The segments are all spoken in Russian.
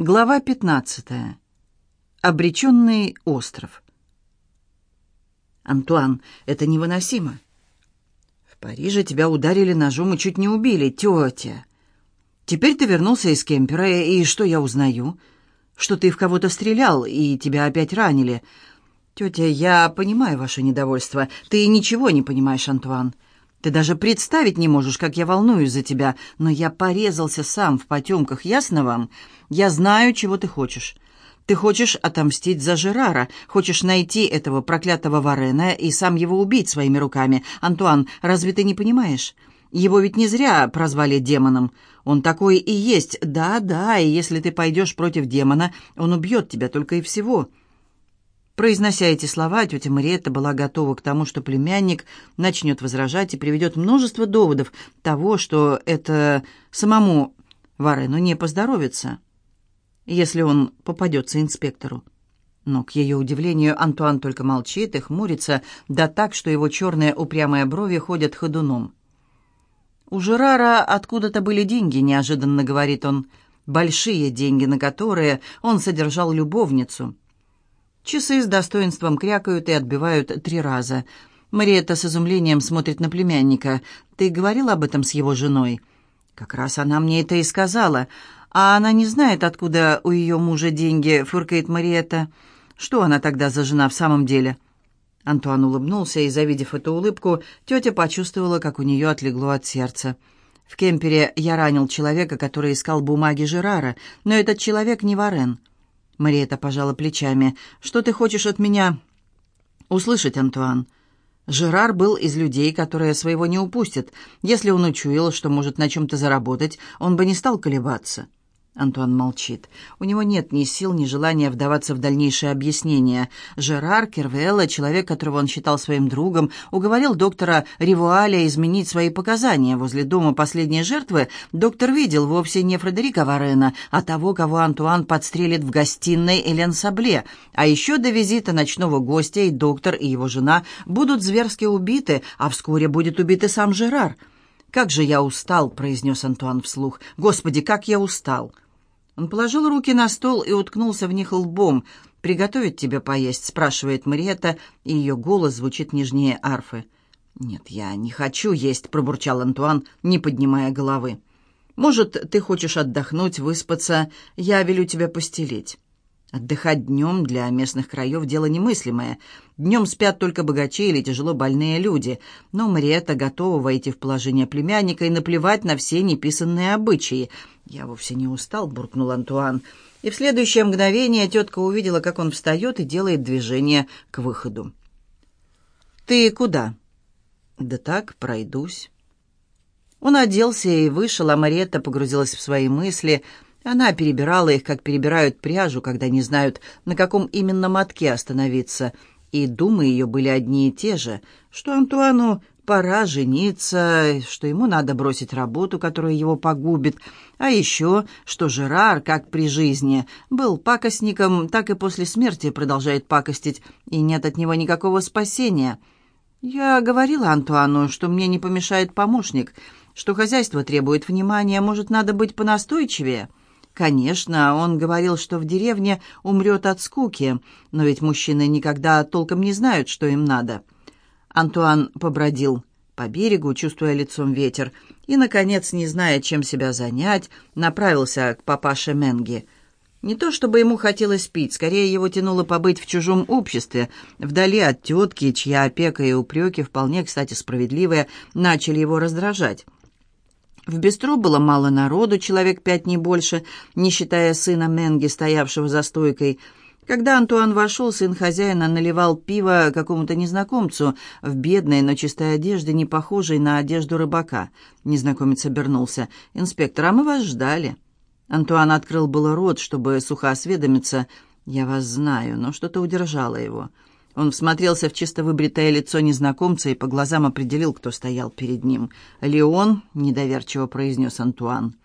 Глава 15. Обреченный остров. «Антуан, это невыносимо. В Париже тебя ударили ножом и чуть не убили, тетя. Теперь ты вернулся из кемпера, и что я узнаю? Что ты в кого-то стрелял, и тебя опять ранили. Тетя, я понимаю ваше недовольство. Ты ничего не понимаешь, Антуан. Ты даже представить не можешь, как я волнуюсь за тебя, но я порезался сам в потемках, ясно вам? Я знаю, чего ты хочешь. Ты хочешь отомстить за Жерара, хочешь найти этого проклятого Варена и сам его убить своими руками. Антуан, разве ты не понимаешь? Его ведь не зря прозвали демоном. Он такой и есть. Да, да, и если ты пойдешь против демона, он убьет тебя только и всего. Произнося эти слова, тетя Мариетта была готова к тому, что племянник начнет возражать и приведет множество доводов того, что это самому Варену не поздоровится, если он попадется инспектору. Но, к ее удивлению, Антуан только молчит и хмурится, да так, что его черные упрямые брови ходят ходуном. «У Жерара откуда-то были деньги», — неожиданно говорит он, — «большие деньги, на которые он содержал любовницу». Часы с достоинством крякают и отбивают три раза. Мариетта с изумлением смотрит на племянника. «Ты говорил об этом с его женой?» «Как раз она мне это и сказала. А она не знает, откуда у ее мужа деньги», — фыркает Мариетта. «Что она тогда за жена в самом деле?» Антуан улыбнулся, и, завидев эту улыбку, тетя почувствовала, как у нее отлегло от сердца. «В кемпере я ранил человека, который искал бумаги Жерара, но этот человек не Варен. Мариэта пожала плечами. «Что ты хочешь от меня?» «Услышать, Антуан». Жерар был из людей, которые своего не упустят. Если он учуял, что может на чем-то заработать, он бы не стал колебаться. Антуан молчит. У него нет ни сил, ни желания вдаваться в дальнейшее объяснение. Жерар Кервелла, человек, которого он считал своим другом, уговорил доктора Ривуаля изменить свои показания. Возле дома последней жертвы доктор видел вовсе не Фредерика Варена, а того, кого Антуан подстрелит в гостиной Элен Сабле. А еще до визита ночного гостя и доктор, и его жена будут зверски убиты, а вскоре будет убит и сам Жерар. «Как же я устал!» — произнес Антуан вслух. «Господи, как я устал!» Он положил руки на стол и уткнулся в них лбом. «Приготовить тебе поесть?» — спрашивает Мариетта, и ее голос звучит нежнее арфы. «Нет, я не хочу есть», — пробурчал Антуан, не поднимая головы. «Может, ты хочешь отдохнуть, выспаться? Я велю тебя постелить». Отдыхать днем для местных краев – дело немыслимое. Днем спят только богачи или тяжело больные люди. Но Мариетта готова войти в положение племянника и наплевать на все неписанные обычаи. «Я вовсе не устал», — буркнул Антуан. И в следующее мгновение тетка увидела, как он встает и делает движение к выходу. «Ты куда?» «Да так, пройдусь». Он оделся и вышел, а Мариетта погрузилась в свои мысли. Она перебирала их, как перебирают пряжу, когда не знают, на каком именно мотке остановиться. И думы ее были одни и те же, что Антуану пора жениться, что ему надо бросить работу, которая его погубит, а еще, что Жерар, как при жизни, был пакостником, так и после смерти продолжает пакостить, и нет от него никакого спасения. Я говорила Антуану, что мне не помешает помощник, что хозяйство требует внимания, может, надо быть понастойчивее. Конечно, он говорил, что в деревне умрет от скуки, но ведь мужчины никогда толком не знают, что им надо. Антуан побродил по берегу, чувствуя лицом ветер, и, наконец, не зная, чем себя занять, направился к папаше Менги. Не то чтобы ему хотелось пить, скорее его тянуло побыть в чужом обществе, вдали от тетки, чья опека и упреки, вполне, кстати, справедливые, начали его раздражать. В бистро было мало народу, человек пять не больше, не считая сына Менги, стоявшего за стойкой – когда Антуан вошел, сын хозяина наливал пиво какому-то незнакомцу в бедной, но чистой одежде, не похожей на одежду рыбака. Незнакомец обернулся. «Инспектор, а мы вас ждали». Антуан открыл было рот, чтобы сухо осведомиться. «Я вас знаю», но что-то удержало его. Он всмотрелся в чисто выбритое лицо незнакомца и по глазам определил, кто стоял перед ним. «Леон», — недоверчиво произнес Антуан.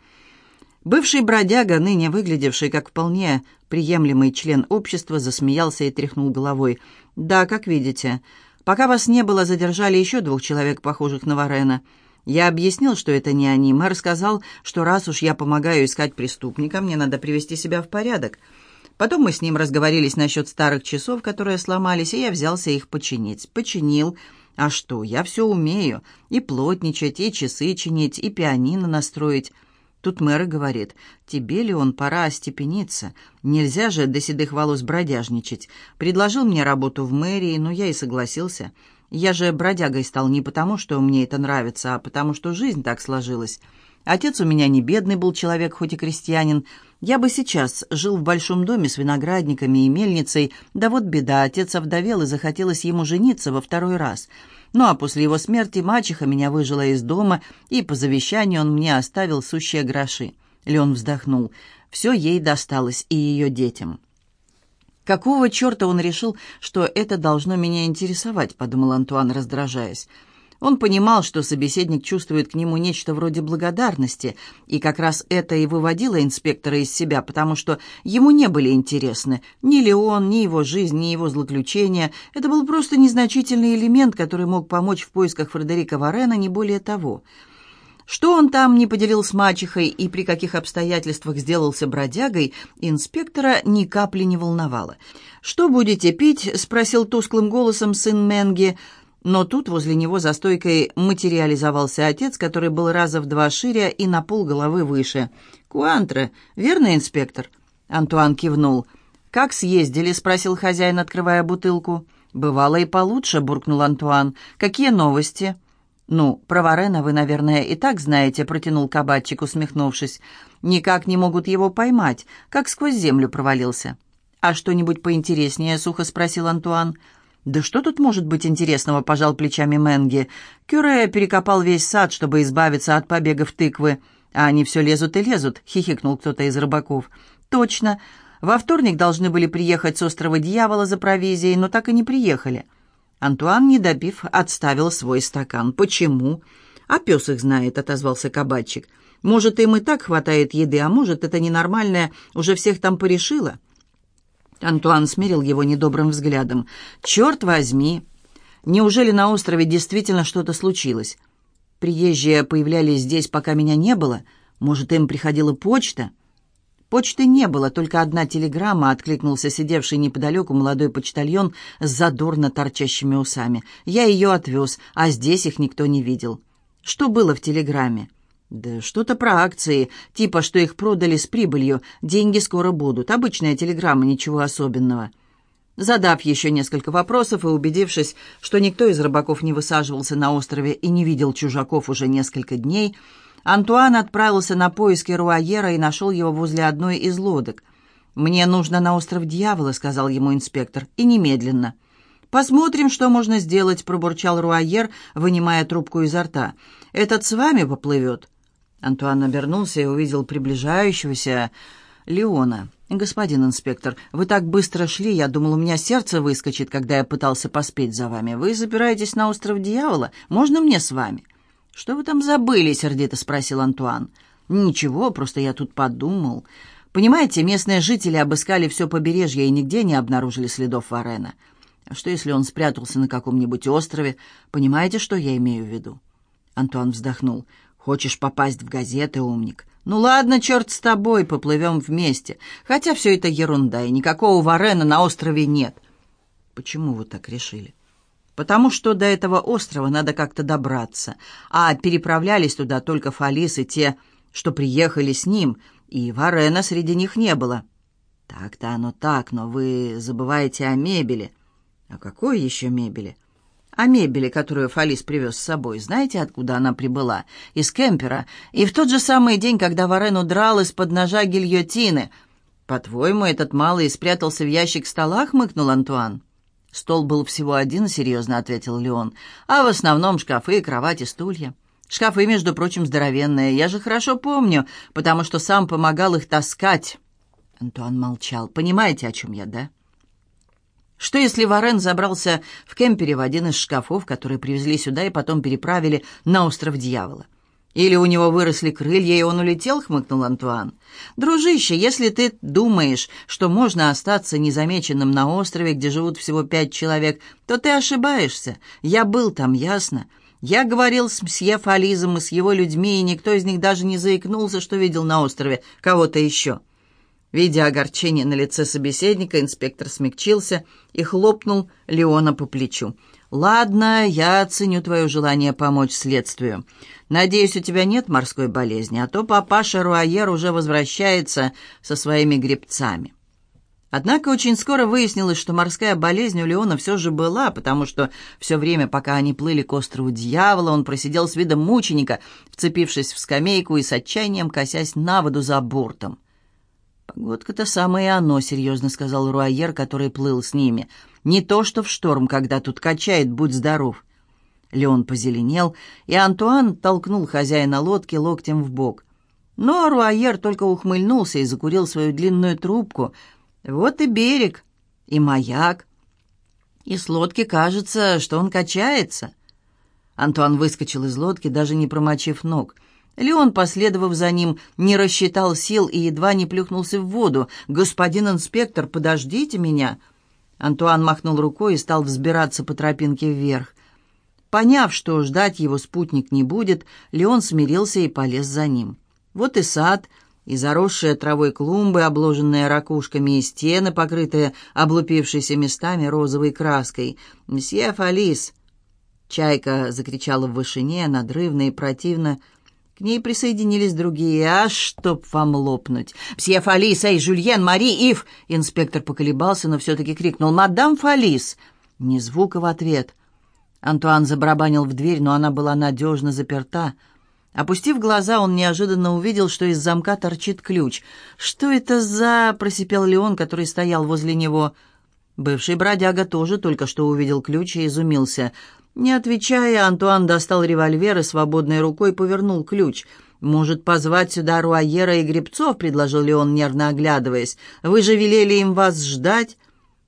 Бывший бродяга, ныне выглядевший как вполне приемлемый член общества, засмеялся и тряхнул головой. «Да, как видите. Пока вас не было, задержали еще двух человек, похожих на Варена. Я объяснил, что это не они. Мэр сказал, что раз уж я помогаю искать преступника, мне надо привести себя в порядок. Потом мы с ним разговорились насчет старых часов, которые сломались, и я взялся их починить. Починил. А что, я все умею. И плотничать, и часы чинить, и пианино настроить. Тут мэр говорит, тебе ли он пора остепениться? Нельзя же до седых волос бродяжничать. Предложил мне работу в мэрии, но я и согласился. Я же бродягой стал не потому, что мне это нравится, а потому что жизнь так сложилась. Отец у меня не бедный был человек, хоть и крестьянин. Я бы сейчас жил в большом доме с виноградниками и мельницей, да вот беда, отец овдовел и захотелось ему жениться во второй раз — ну а после его смерти мачеха меня выжила из дома, и по завещанию он мне оставил сущие гроши. Леон вздохнул. Все ей досталось и ее детям. «Какого черта он решил, что это должно меня интересовать?» — подумал Антуан, раздражаясь. Он понимал, что собеседник чувствует к нему нечто вроде благодарности, и как раз это и выводило инспектора из себя, потому что ему не были интересны ни Леон, ни его жизнь, ни его злоключения. Это был просто незначительный элемент, который мог помочь в поисках Фредерика Варена, не более того. Что он там не поделил с мачехой и при каких обстоятельствах сделался бродягой, инспектора ни капли не волновало. «Что будете пить?» — спросил тусклым голосом сын Менги — но тут возле него за стойкой материализовался отец, который был раза в два шире и на пол головы выше. «Куантре, верно, инспектор?» Антуан кивнул. «Как съездили?» — спросил хозяин, открывая бутылку. «Бывало и получше», — буркнул Антуан. «Какие новости?» «Ну, про Варена вы, наверное, и так знаете», — протянул кабачик, усмехнувшись. «Никак не могут его поймать, как сквозь землю провалился». «А что-нибудь поинтереснее?» — сухо спросил Антуан. «Антуан». «Да что тут может быть интересного?» – пожал плечами Менги. «Кюре перекопал весь сад, чтобы избавиться от побегов тыквы. А они все лезут и лезут», – хихикнул кто-то из рыбаков. «Точно. Во вторник должны были приехать с острова Дьявола за провизией, но так и не приехали». Антуан, не добив, отставил свой стакан. «Почему?» «А пес их знает», — отозвался кабачик. «Может, им и так хватает еды, а может, это ненормальное уже всех там порешило?» Антуан смирил его недобрым взглядом. «Черт возьми! Неужели на острове действительно что-то случилось? Приезжие появлялись здесь, пока меня не было? Может, им приходила почта?» Почты не было, только одна телеграмма, откликнулся сидевший неподалеку молодой почтальон с задорно торчащими усами. «Я ее отвез, а здесь их никто не видел». «Что было в телеграмме?» «Да что-то про акции, типа, что их продали с прибылью, деньги скоро будут, обычная телеграмма, ничего особенного». Задав еще несколько вопросов и убедившись, что никто из рыбаков не высаживался на острове и не видел чужаков уже несколько дней, Антуан отправился на поиски Руаера и нашел его возле одной из лодок. «Мне нужно на остров Дьявола», — сказал ему инспектор, — «и немедленно». «Посмотрим, что можно сделать», — пробурчал Руаер, вынимая трубку изо рта. «Этот с вами поплывет?» Антуан обернулся и увидел приближающегося Леона. «Господин инспектор, вы так быстро шли, я думал, у меня сердце выскочит, когда я пытался поспеть за вами. Вы забираетесь на остров Дьявола? Можно мне с вами?» «Что вы там забыли?» — сердито спросил Антуан. «Ничего, просто я тут подумал. Понимаете, местные жители обыскали все побережье и нигде не обнаружили следов Варена. Что, если он спрятался на каком-нибудь острове? Понимаете, что я имею в виду?» Антуан вздохнул. Хочешь попасть в газеты, умник? Ну ладно, черт с тобой, поплывем вместе. Хотя все это ерунда, и никакого Варена на острове нет. Почему вы так решили? Потому что до этого острова надо как-то добраться, а переправлялись туда только Фалис и те, что приехали с ним, и Варена среди них не было. Так-то оно так, но вы забываете о мебели. О какой еще мебели? О мебели, которую Фалис привез с собой. Знаете, откуда она прибыла? Из кемпера. И в тот же самый день, когда Варен удрал из-под ножа гильотины. «По-твоему, этот малый спрятался в ящик стола?» — хмыкнул Антуан. «Стол был всего один», — серьезно ответил Леон. «А в основном шкафы, кровати, стулья. Шкафы, между прочим, здоровенные. Я же хорошо помню, потому что сам помогал их таскать». Антуан молчал. «Понимаете, о чем я, да?» Что если Варен забрался в кемпере в один из шкафов, которые привезли сюда и потом переправили на остров Дьявола? Или у него выросли крылья, и он улетел, хмыкнул Антуан. Дружище, если ты думаешь, что можно остаться незамеченным на острове, где живут всего пять человек, то ты ошибаешься. Я был там, ясно? Я говорил с мсье Фализом и с его людьми, и никто из них даже не заикнулся, что видел на острове кого-то еще. Видя огорчение на лице собеседника, инспектор смягчился и хлопнул Леона по плечу. «Ладно, я оценю твое желание помочь следствию. Надеюсь, у тебя нет морской болезни, а то папаша Руайер уже возвращается со своими гребцами». Однако очень скоро выяснилось, что морская болезнь у Леона все же была, потому что все время, пока они плыли к острову Дьявола, он просидел с видом мученика, вцепившись в скамейку и с отчаянием косясь на воду за бортом. «Погодка-то самое оно», — серьезно сказал Руайер, который плыл с ними. «Не то, что в шторм, когда тут качает, будь здоров». Леон позеленел, и Антуан толкнул хозяина лодки локтем в бок. Но Руайер только ухмыльнулся и закурил свою длинную трубку — вот и берег, и маяк. И с лодки кажется, что он качается. Антуан выскочил из лодки, даже не промочив ног. Леон, последовав за ним, не рассчитал сил и едва не плюхнулся в воду. «Господин инспектор, подождите меня!» Антуан махнул рукой и стал взбираться по тропинке вверх. Поняв, что ждать его спутник не будет, Леон смирился и полез за ним. Вот и сад — и заросшие травой клумбы, обложенные ракушками, и стены, покрытые облупившейся местами розовой краской. «Мсье Фалис!» Чайка закричала в вышине, надрывно и противно. К ней присоединились другие. «А чтоб вам лопнуть!» «Мсье Фалис! Эй, Жюльен, Мари, Ив!» Инспектор поколебался, но все-таки крикнул. «Мадам Фалис!» Ни звука в ответ. Антуан забарабанил в дверь, но она была надежно заперта. Опустив глаза, он неожиданно увидел, что из замка торчит ключ. «Что это за...» — просипел Леон, который стоял возле него. Бывший бродяга тоже только что увидел ключ и изумился. Не отвечая, Антуан достал револьвер и свободной рукой повернул ключ. «Может, позвать сюда Руайера и Гребцов?» — предложил Леон, нервно оглядываясь. «Вы же велели им вас ждать?»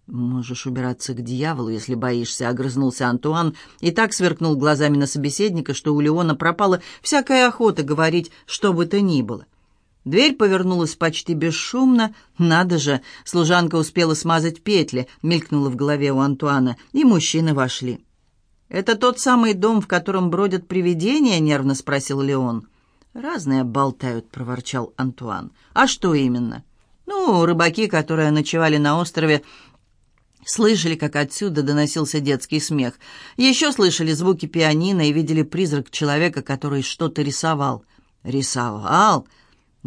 «Можешь убираться к дьяволу, если боишься», — огрызнулся Антуан и так сверкнул глазами на собеседника, что у Леона пропала всякая охота говорить что бы то ни было. Дверь повернулась почти бесшумно. «Надо же!» — служанка успела смазать петли, мелькнула в голове у Антуана, и мужчины вошли. «Это тот самый дом, в котором бродят привидения?» — нервно спросил Леон. «Разные болтают», — проворчал Антуан. «А что именно?» «Ну, рыбаки, которые ночевали на острове, Слышали, как отсюда доносился детский смех. Еще слышали звуки пианино и видели призрак человека, который что-то рисовал. Рисовал?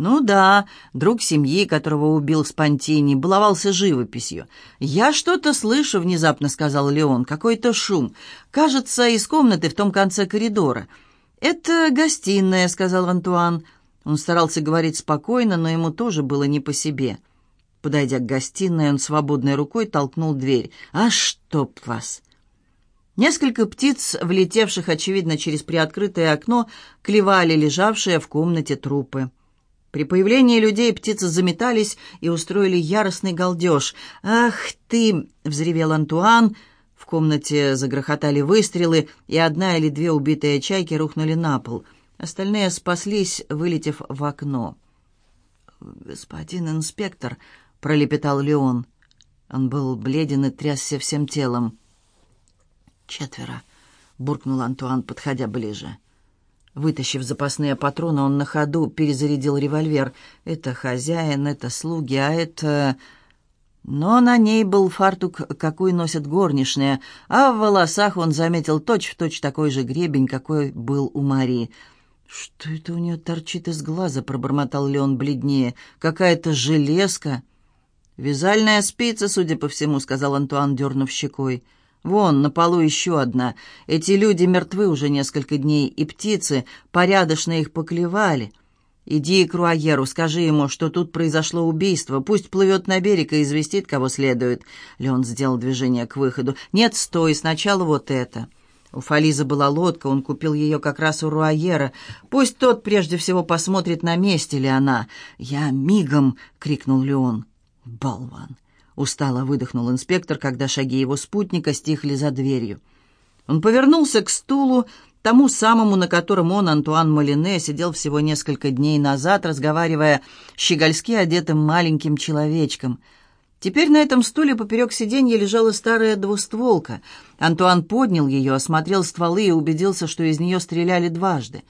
Ну да, друг семьи, которого убил Спонтини, баловался живописью. «Я что-то слышу», — внезапно сказал Леон, — «какой-то шум. Кажется, из комнаты в том конце коридора». «Это гостиная», — сказал Антуан. Он старался говорить спокойно, но ему тоже было не по себе. Подойдя к гостиной, он свободной рукой толкнул дверь. «А чтоб вас!» Несколько птиц, влетевших, очевидно, через приоткрытое окно, клевали лежавшие в комнате трупы. При появлении людей птицы заметались и устроили яростный галдеж. «Ах ты!» — взревел Антуан. В комнате загрохотали выстрелы, и одна или две убитые чайки рухнули на пол. Остальные спаслись, вылетев в окно. «Господин инспектор», — пролепетал Леон. Он был бледен и трясся всем телом. «Четверо», — буркнул Антуан, подходя ближе. Вытащив запасные патроны, он на ходу перезарядил револьвер. «Это хозяин, это слуги, а это...» Но на ней был фартук, какой носят горничные, а в волосах он заметил точь-в-точь точь такой же гребень, какой был у Марии. «Что это у нее торчит из глаза?» — пробормотал Леон бледнее. «Какая-то железка». «Вязальная спица, судя по всему», — сказал Антуан, дернув щекой. «Вон, на полу еще одна. Эти люди мертвы уже несколько дней, и птицы порядочно их поклевали. Иди к Руаеру, скажи ему, что тут произошло убийство. Пусть плывет на берег и известит, кого следует». Леон сделал движение к выходу. «Нет, стой, сначала вот это». У Фализа была лодка, он купил ее как раз у Руаера. Пусть тот прежде всего посмотрит, на месте ли она. «Я мигом!» — крикнул Леон. «Болван!» — устало выдохнул инспектор, когда шаги его спутника стихли за дверью. Он повернулся к стулу, тому самому, на котором он, Антуан Малине, сидел всего несколько дней назад, разговаривая с щегольски одетым маленьким человечком. Теперь на этом стуле поперек сиденья лежала старая двустволка. Антуан поднял ее, осмотрел стволы и убедился, что из нее стреляли дважды.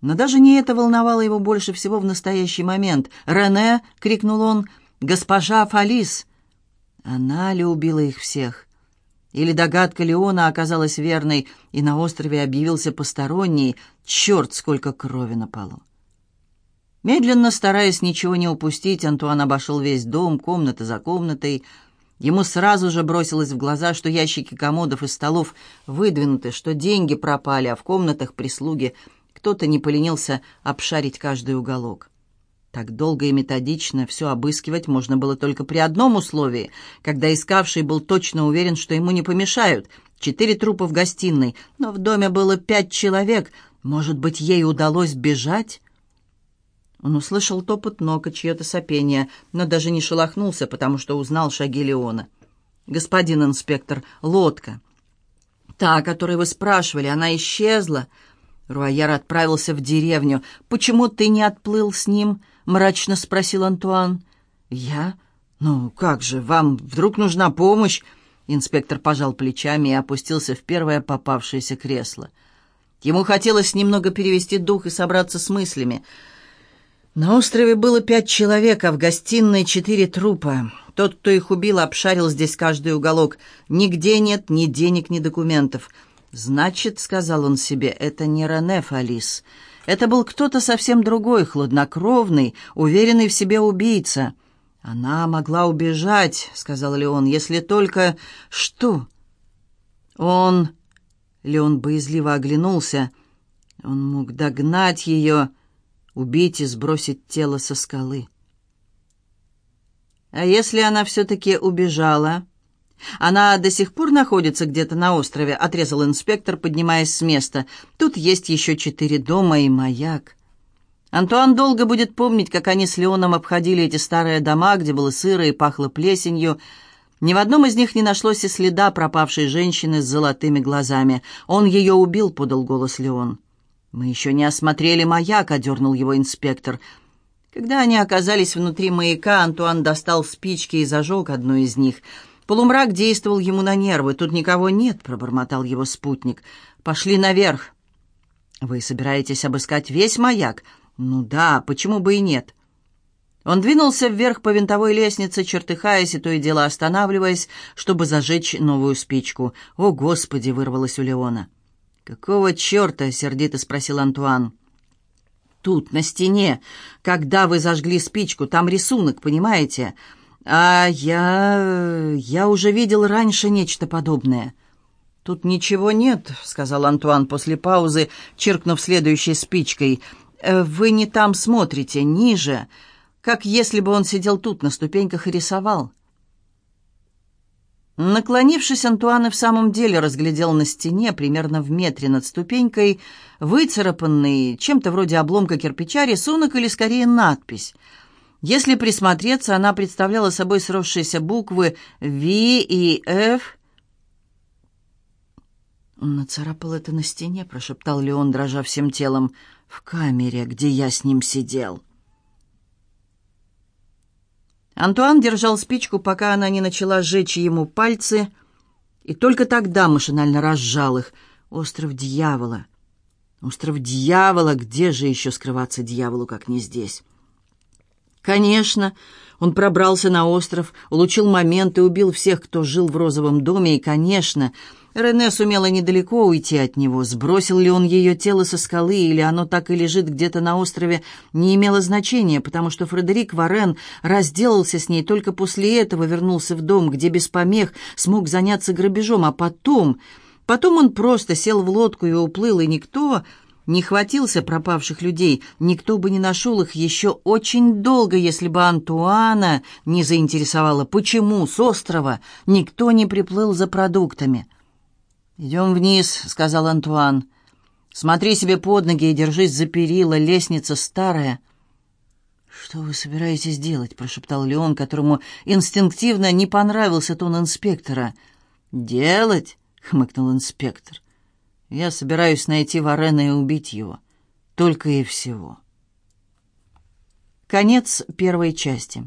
Но даже не это волновало его больше всего в настоящий момент. «Рене!» — крикнул он. «Госпожа Фалис!» Она ли убила их всех? Или догадка Леона оказалась верной, и на острове объявился посторонний, черт, сколько крови на полу. Медленно, стараясь ничего не упустить, Антуан обошел весь дом, комната за комнатой. Ему сразу же бросилось в глаза, что ящики комодов и столов выдвинуты, что деньги пропали, а в комнатах прислуги кто-то не поленился обшарить каждый уголок. Так долго и методично все обыскивать можно было только при одном условии, когда искавший был точно уверен, что ему не помешают. Четыре трупа в гостиной, но в доме было пять человек. Может быть, ей удалось бежать? Он услышал топот ног и чье-то сопение, но даже не шелохнулся, потому что узнал шаги Леона. «Господин инспектор, лодка!» «Та, о которой вы спрашивали, она исчезла!» Руаяр отправился в деревню. «Почему ты не отплыл с ним?» — мрачно спросил Антуан. «Я? Ну, как же, вам вдруг нужна помощь?» Инспектор пожал плечами и опустился в первое попавшееся кресло. Ему хотелось немного перевести дух и собраться с мыслями. На острове было пять человек, а в гостиной четыре трупа. Тот, кто их убил, обшарил здесь каждый уголок. Нигде нет ни денег, ни документов. «Значит, — сказал он себе, — это не Рене Фалис. Это был кто-то совсем другой, хладнокровный, уверенный в себе убийца. Она могла убежать, — сказал Леон, — если только... Что? Он... Леон боязливо оглянулся. Он мог догнать ее убить и сбросить тело со скалы. А если она все-таки убежала? Она до сих пор находится где-то на острове, отрезал инспектор, поднимаясь с места. Тут есть еще четыре дома и маяк. Антуан долго будет помнить, как они с Леоном обходили эти старые дома, где было сыро и пахло плесенью. Ни в одном из них не нашлось и следа пропавшей женщины с золотыми глазами. «Он ее убил», — подал голос Леон. «Мы еще не осмотрели маяк», — одернул его инспектор. Когда они оказались внутри маяка, Антуан достал спички и зажег одну из них. Полумрак действовал ему на нервы. «Тут никого нет», — пробормотал его спутник. «Пошли наверх». «Вы собираетесь обыскать весь маяк?» «Ну да, почему бы и нет?» Он двинулся вверх по винтовой лестнице, чертыхаясь и то и дело останавливаясь, чтобы зажечь новую спичку. «О, Господи!» — вырвалось у Леона. «Какого черта?» — сердито спросил Антуан. «Тут, на стене. Когда вы зажгли спичку, там рисунок, понимаете? А я... я уже видел раньше нечто подобное». «Тут ничего нет», — сказал Антуан после паузы, чиркнув следующей спичкой. «Э, «Вы не там смотрите, ниже, как если бы он сидел тут на ступеньках и рисовал». Наклонившись, Антуан и в самом деле разглядел на стене, примерно в метре над ступенькой, выцарапанный, чем-то вроде обломка кирпича, рисунок или скорее надпись. Если присмотреться, она представляла собой сросшиеся буквы «В» и «Ф». «Он нацарапал это на стене», — прошептал Леон, дрожа всем телом, — «в камере, где я с ним сидел». Антуан держал спичку, пока она не начала сжечь ему пальцы, и только тогда машинально разжал их. Остров дьявола. Остров дьявола, где же еще скрываться дьяволу, как не здесь? Конечно, он пробрался на остров, улучил момент и убил всех, кто жил в розовом доме, и, конечно, Рене сумела недалеко уйти от него. Сбросил ли он ее тело со скалы, или оно так и лежит где-то на острове, не имело значения, потому что Фредерик Варен разделался с ней, только после этого вернулся в дом, где без помех смог заняться грабежом, а потом... Потом он просто сел в лодку и уплыл, и никто не хватился пропавших людей, никто бы не нашел их еще очень долго, если бы Антуана не заинтересовала, почему с острова никто не приплыл за продуктами. «Идем вниз», — сказал Антуан. «Смотри себе под ноги и держись за перила, лестница старая». «Что вы собираетесь делать?» — прошептал Леон, которому инстинктивно не понравился тон инспектора. «Делать?» — хмыкнул инспектор. «Я собираюсь найти Варена и убить его. Только и всего». Конец первой части.